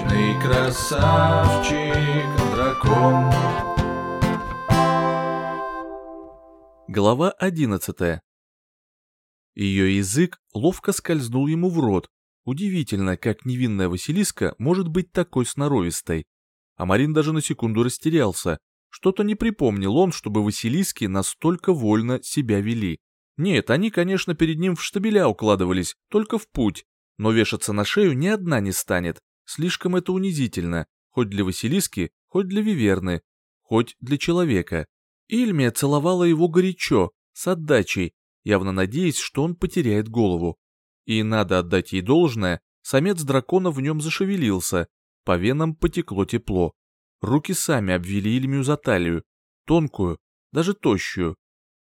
Вечный красавчик, дракон. Глава одиннадцатая. Ее язык ловко скользнул ему в рот. Удивительно, как невинная Василиска может быть такой сноровистой. А Марин даже на секунду растерялся. Что-то не припомнил он, чтобы Василиски настолько вольно себя вели. Нет, они, конечно, перед ним в штабеля укладывались, только в путь. Но вешаться на шею ни одна не станет. Слишком это унизительно, хоть для Василиски, хоть для Виверны, хоть для человека. Ильмия целовала его горячо, с отдачей, явно надеясь, что он потеряет голову. И надо отдать ей должное, самец дракона в нем зашевелился, по венам потекло тепло. Руки сами обвели Ильмию за талию, тонкую, даже тощую.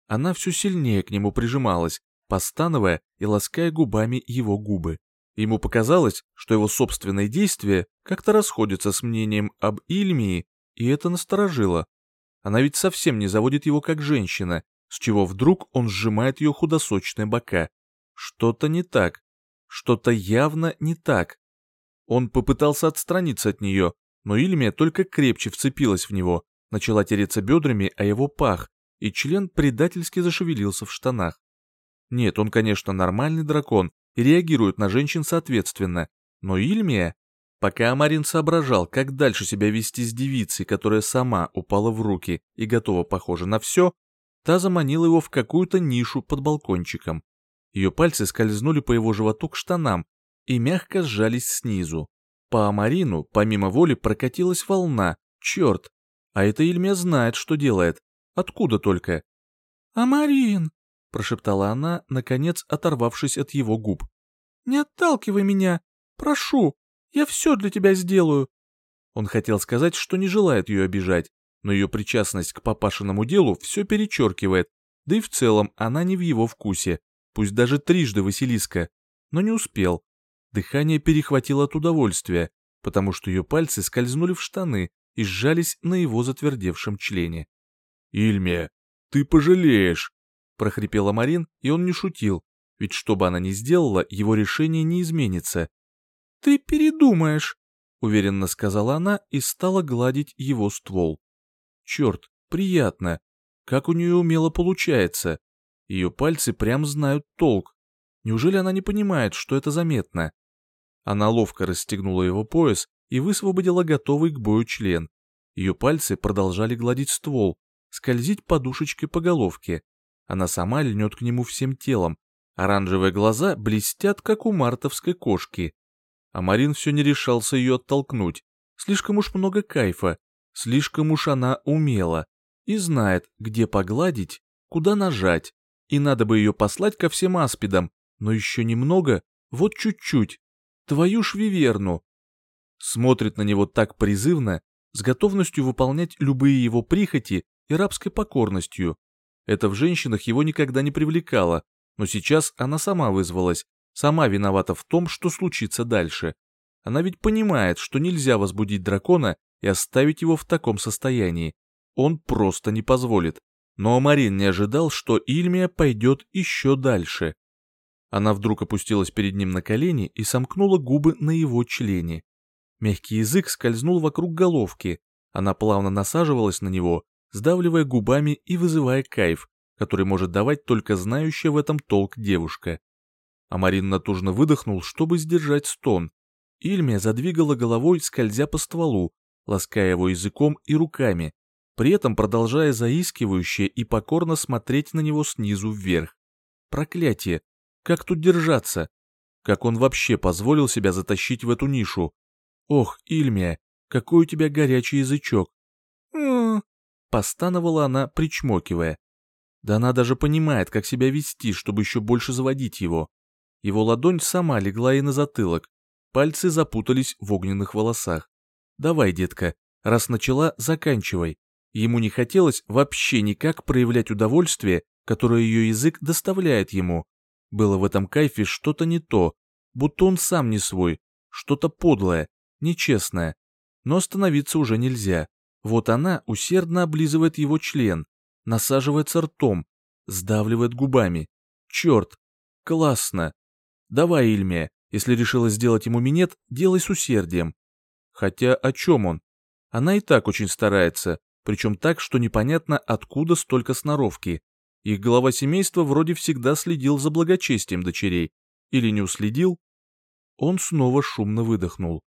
Она все сильнее к нему прижималась, постановая и лаская губами его губы. Ему показалось, что его собственные действия как-то расходятся с мнением об Ильмии, и это насторожило. Она ведь совсем не заводит его как женщина, с чего вдруг он сжимает ее худосочные бока. Что-то не так. Что-то явно не так. Он попытался отстраниться от нее, но Ильмия только крепче вцепилась в него, начала тереться бедрами о его пах, и член предательски зашевелился в штанах. Нет, он, конечно, нормальный дракон, и реагируют на женщин соответственно. Но Ильмия... Пока Амарин соображал, как дальше себя вести с девицей, которая сама упала в руки и готова, похоже, на все, та заманила его в какую-то нишу под балкончиком. Ее пальцы скользнули по его животу к штанам и мягко сжались снизу. По Амарину, помимо воли, прокатилась волна. Черт! А эта Ильмия знает, что делает. Откуда только? «Амарин!» Прошептала она, наконец оторвавшись от его губ. «Не отталкивай меня! Прошу! Я все для тебя сделаю!» Он хотел сказать, что не желает ее обижать, но ее причастность к папашиному делу все перечеркивает, да и в целом она не в его вкусе, пусть даже трижды Василиска, но не успел. Дыхание перехватило от удовольствия, потому что ее пальцы скользнули в штаны и сжались на его затвердевшем члене. «Ильмия, ты пожалеешь!» Прохрипела Марин, и он не шутил, ведь что бы она ни сделала, его решение не изменится. «Ты передумаешь», — уверенно сказала она и стала гладить его ствол. «Черт, приятно. Как у нее умело получается. Ее пальцы прям знают толк. Неужели она не понимает, что это заметно?» Она ловко расстегнула его пояс и высвободила готовый к бою член. Ее пальцы продолжали гладить ствол, скользить подушечкой по головке. Она сама льнет к нему всем телом. Оранжевые глаза блестят, как у мартовской кошки. А Марин все не решался ее оттолкнуть. Слишком уж много кайфа, слишком уж она умела. И знает, где погладить, куда нажать. И надо бы ее послать ко всем аспидам, но еще немного, вот чуть-чуть. Твою ж виверну. Смотрит на него так призывно, с готовностью выполнять любые его прихоти и рабской покорностью. Это в женщинах его никогда не привлекало, но сейчас она сама вызвалась, сама виновата в том, что случится дальше. Она ведь понимает, что нельзя возбудить дракона и оставить его в таком состоянии. Он просто не позволит. Но Марин не ожидал, что Ильмия пойдет еще дальше. Она вдруг опустилась перед ним на колени и сомкнула губы на его члене. Мягкий язык скользнул вокруг головки, она плавно насаживалась на него, сдавливая губами и вызывая кайф, который может давать только знающая в этом толк девушка. Амарин натужно выдохнул, чтобы сдержать стон. Ильмия задвигала головой, скользя по стволу, лаская его языком и руками, при этом продолжая заискивающе и покорно смотреть на него снизу вверх. Проклятие! Как тут держаться? Как он вообще позволил себя затащить в эту нишу? Ох, Ильмия, какой у тебя горячий язычок! Постановала она, причмокивая. Да она даже понимает, как себя вести, чтобы еще больше заводить его. Его ладонь сама легла ей на затылок. Пальцы запутались в огненных волосах. «Давай, детка, раз начала, заканчивай». Ему не хотелось вообще никак проявлять удовольствие, которое ее язык доставляет ему. Было в этом кайфе что-то не то, будто он сам не свой, что-то подлое, нечестное. Но остановиться уже нельзя. Вот она усердно облизывает его член, насаживается ртом, сдавливает губами. Черт, классно. Давай, Ильмия, если решила сделать ему минет, делай с усердием. Хотя о чем он? Она и так очень старается, причем так, что непонятно, откуда столько сноровки. Их глава семейства вроде всегда следил за благочестием дочерей. Или не уследил? Он снова шумно выдохнул.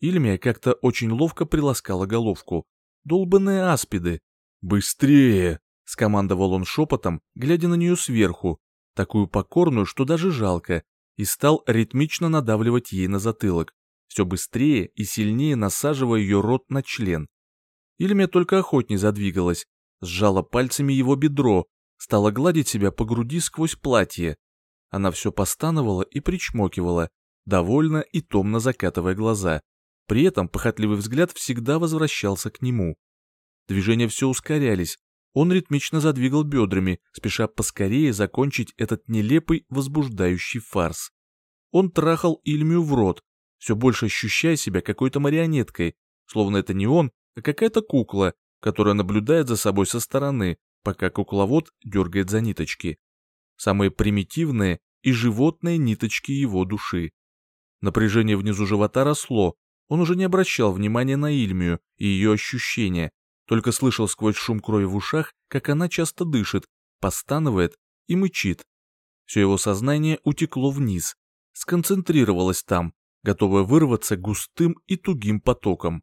Ильмия как-то очень ловко приласкала головку. Долбанные аспиды. «Быстрее!» — скомандовал он шепотом, глядя на нее сверху, такую покорную, что даже жалко, и стал ритмично надавливать ей на затылок, все быстрее и сильнее насаживая ее рот на член. Ильмия только охотней задвигалась, сжала пальцами его бедро, стала гладить себя по груди сквозь платье. Она все постановала и причмокивала, довольно и томно закатывая глаза. При этом похотливый взгляд всегда возвращался к нему. Движения все ускорялись, он ритмично задвигал бедрами, спеша поскорее закончить этот нелепый возбуждающий фарс. Он трахал Ильмию в рот, все больше ощущая себя какой-то марионеткой, словно это не он, а какая-то кукла, которая наблюдает за собой со стороны, пока кукловод дергает за ниточки. Самые примитивные и животные ниточки его души. Напряжение внизу живота росло, он уже не обращал внимания на Ильмию и ее ощущения, только слышал сквозь шум крови в ушах, как она часто дышит, постанывает и мычит. Все его сознание утекло вниз, сконцентрировалось там, готовое вырваться густым и тугим потоком.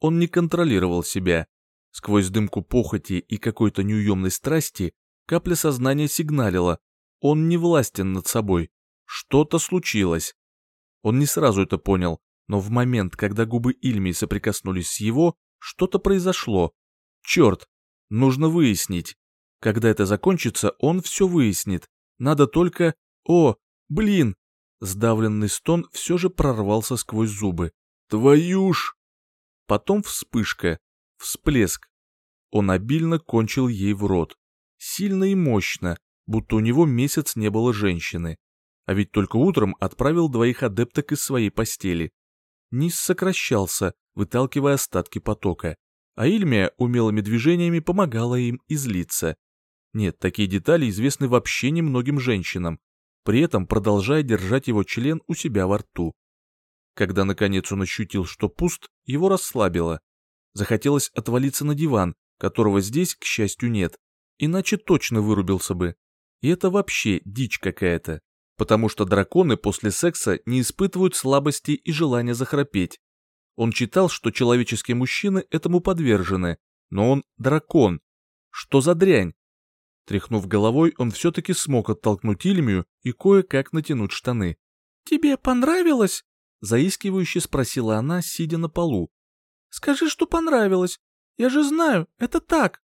Он не контролировал себя. Сквозь дымку похоти и какой-то неуемной страсти капля сознания сигналила. Он не властен над собой. Что-то случилось. Он не сразу это понял, но в момент, когда губы Ильми соприкоснулись с его, что-то произошло. Черт, нужно выяснить. Когда это закончится, он все выяснит. Надо только... О, блин! Сдавленный стон все же прорвался сквозь зубы. Твою ж! Потом вспышка, всплеск. Он обильно кончил ей в рот. Сильно и мощно, будто у него месяц не было женщины. А ведь только утром отправил двоих адепток из своей постели. Низ сокращался, выталкивая остатки потока, а Ильмия умелыми движениями помогала им излиться. Нет, такие детали известны вообще немногим женщинам, при этом продолжая держать его член у себя во рту. Когда наконец он ощутил, что пуст, его расслабило. Захотелось отвалиться на диван, которого здесь, к счастью, нет, иначе точно вырубился бы. И это вообще дичь какая-то потому что драконы после секса не испытывают слабости и желания захрапеть. Он читал, что человеческие мужчины этому подвержены, но он дракон. Что за дрянь? Тряхнув головой, он все-таки смог оттолкнуть Ильмию и кое-как натянуть штаны. «Тебе понравилось?» — заискивающе спросила она, сидя на полу. «Скажи, что понравилось. Я же знаю, это так».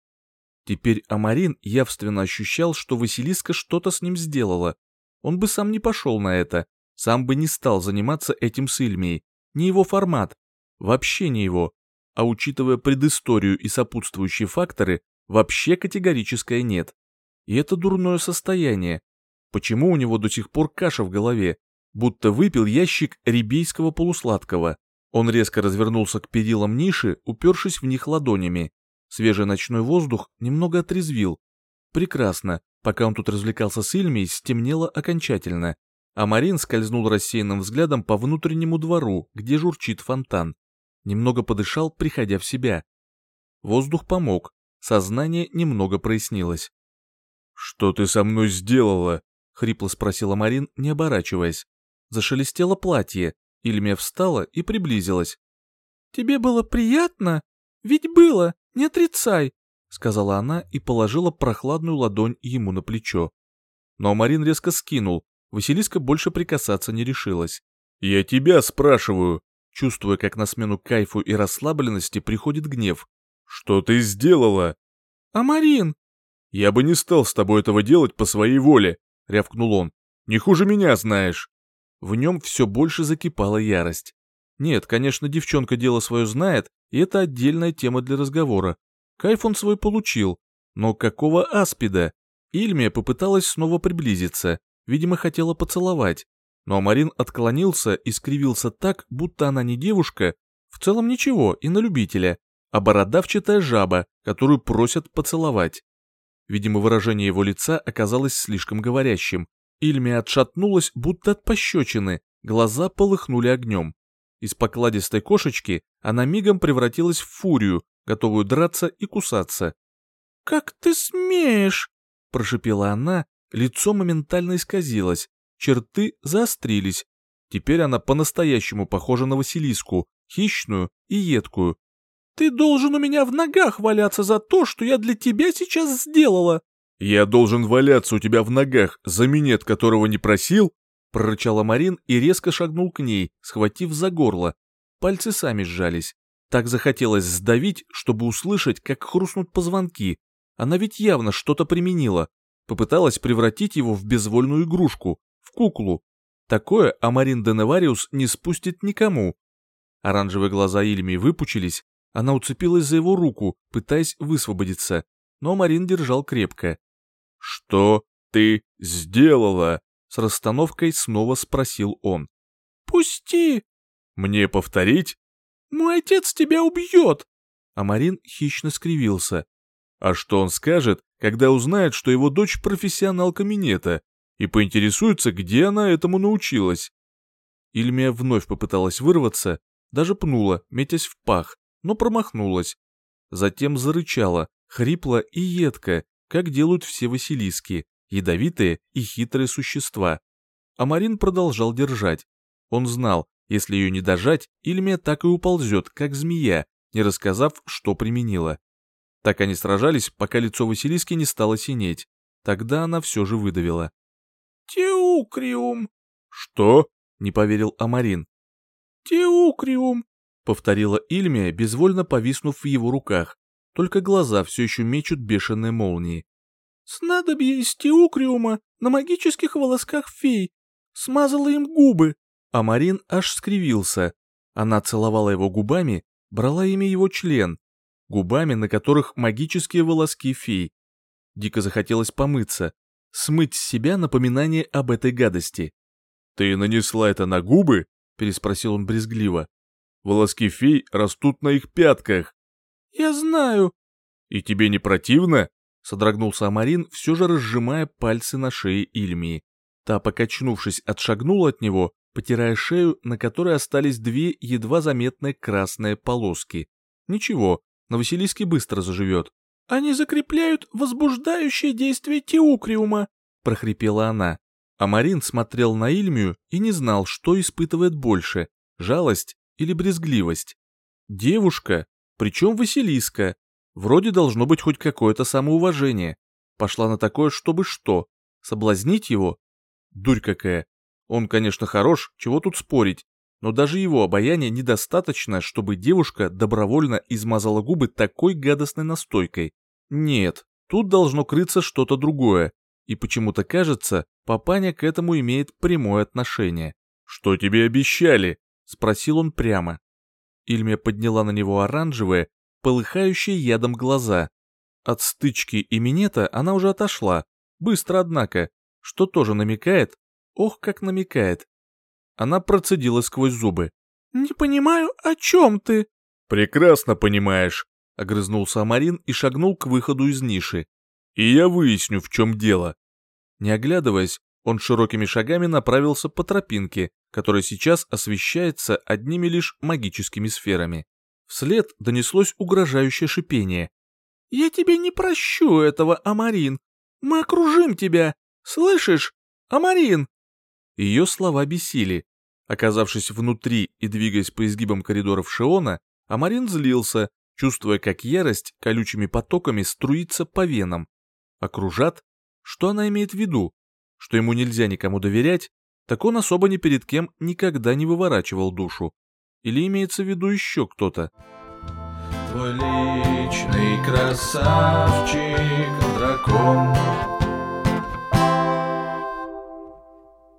Теперь Амарин явственно ощущал, что Василиска что-то с ним сделала, он бы сам не пошел на это, сам бы не стал заниматься этим с Ильмией. Не его формат, вообще не его. А учитывая предысторию и сопутствующие факторы, вообще категорическое нет. И это дурное состояние. Почему у него до сих пор каша в голове? Будто выпил ящик рибейского полусладкого. Он резко развернулся к перилам ниши, упершись в них ладонями. Свежий ночной воздух немного отрезвил. Прекрасно, Пока он тут развлекался с Ильмей, стемнело окончательно, а Марин скользнул рассеянным взглядом по внутреннему двору, где журчит фонтан. Немного подышал, приходя в себя. Воздух помог, сознание немного прояснилось. «Что ты со мной сделала?» — хрипло спросила Марин, не оборачиваясь. Зашелестело платье, Ильмия встала и приблизилась. «Тебе было приятно? Ведь было, не отрицай!» Сказала она и положила прохладную ладонь ему на плечо. Но Марин резко скинул, Василиска больше прикасаться не решилась. «Я тебя спрашиваю!» Чувствуя, как на смену кайфу и расслабленности приходит гнев. «Что ты сделала?» «А Марин?» «Я бы не стал с тобой этого делать по своей воле», — рявкнул он. «Не хуже меня, знаешь». В нем все больше закипала ярость. Нет, конечно, девчонка дело свое знает, и это отдельная тема для разговора. Кайф он свой получил, но какого аспида? Ильмия попыталась снова приблизиться, видимо, хотела поцеловать. Но Марин отклонился и скривился так, будто она не девушка, в целом ничего, и на любителя, а бородавчатая жаба, которую просят поцеловать. Видимо, выражение его лица оказалось слишком говорящим. Ильмия отшатнулась, будто от пощечины, глаза полыхнули огнем. Из покладистой кошечки она мигом превратилась в фурию, готовую драться и кусаться. «Как ты смеешь!» — прошипела она, лицо моментально исказилось, черты заострились. Теперь она по-настоящему похожа на Василиску, хищную и едкую. «Ты должен у меня в ногах валяться за то, что я для тебя сейчас сделала!» «Я должен валяться у тебя в ногах за минет, которого не просил?» прорычала Марин и резко шагнул к ней, схватив за горло. Пальцы сами сжались. Так захотелось сдавить, чтобы услышать, как хрустнут позвонки. Она ведь явно что-то применила. Попыталась превратить его в безвольную игрушку, в куклу. Такое Амарин Деневариус не спустит никому. Оранжевые глаза Ильми выпучились, она уцепилась за его руку, пытаясь высвободиться, но Марин держал крепко. «Что ты сделала?» С расстановкой снова спросил он. «Пусти!» «Мне повторить?» «Мой отец тебя убьет!» А Марин хищно скривился. «А что он скажет, когда узнает, что его дочь профессионал каминета, и поинтересуется, где она этому научилась?» Ильмия вновь попыталась вырваться, даже пнула, метясь в пах, но промахнулась. Затем зарычала, хрипло и едко, как делают все василиски, ядовитые и хитрые существа. А Марин продолжал держать. Он знал, если ее не дожать, Ильмия так и уползет, как змея, не рассказав, что применила. Так они сражались, пока лицо Василиски не стало синеть. Тогда она все же выдавила. «Теукриум!» «Что?» — не поверил Амарин. «Теукриум!» — повторила Ильмия, безвольно повиснув в его руках. Только глаза все еще мечут бешеные молнии. «Снадобье из теукриума на магических волосках фей. Смазала им губы». А Марин аж скривился. Она целовала его губами, брала ими его член, губами, на которых магические волоски фей. Дико захотелось помыться, смыть с себя напоминание об этой гадости. «Ты нанесла это на губы?» — переспросил он брезгливо. «Волоски фей растут на их пятках». «Я знаю». «И тебе не противно?» — содрогнулся Амарин, все же разжимая пальцы на шее Ильмии. Та, покачнувшись, отшагнула от него, потирая шею, на которой остались две едва заметные красные полоски. Ничего, на Василиске быстро заживет. «Они закрепляют возбуждающее действие теукриума», — прохрипела она. А Марин смотрел на Ильмию и не знал, что испытывает больше — жалость или брезгливость. Девушка, причем Василиска, вроде должно быть хоть какое-то самоуважение. Пошла на такое, чтобы что? Соблазнить его? Дурь какая. Он, конечно, хорош, чего тут спорить, но даже его обаяния недостаточно, чтобы девушка добровольно измазала губы такой гадостной настойкой. Нет, тут должно крыться что-то другое, и почему-то кажется, папаня к этому имеет прямое отношение. «Что тебе обещали?» — спросил он прямо. Ильмия подняла на него оранжевые, полыхающие ядом глаза. От стычки и минета она уже отошла, быстро однако, что тоже намекает, Ох, как намекает. Она процедила сквозь зубы. «Не понимаю, о чем ты?» «Прекрасно понимаешь», — огрызнулся Амарин и шагнул к выходу из ниши. «И я выясню, в чем дело». Не оглядываясь, он широкими шагами направился по тропинке, которая сейчас освещается одними лишь магическими сферами. Вслед донеслось угрожающее шипение. «Я тебе не прощу этого, Амарин. Мы окружим тебя. Слышишь? Амарин!» Ее слова бесили. Оказавшись внутри и двигаясь по изгибам коридоров Шиона, Амарин злился, чувствуя, как ярость колючими потоками струится по венам. Окружат? Что она имеет в виду? Что ему нельзя никому доверять? Так он особо ни перед кем никогда не выворачивал душу. Или имеется в виду еще кто-то? Твой личный красавчик, дракон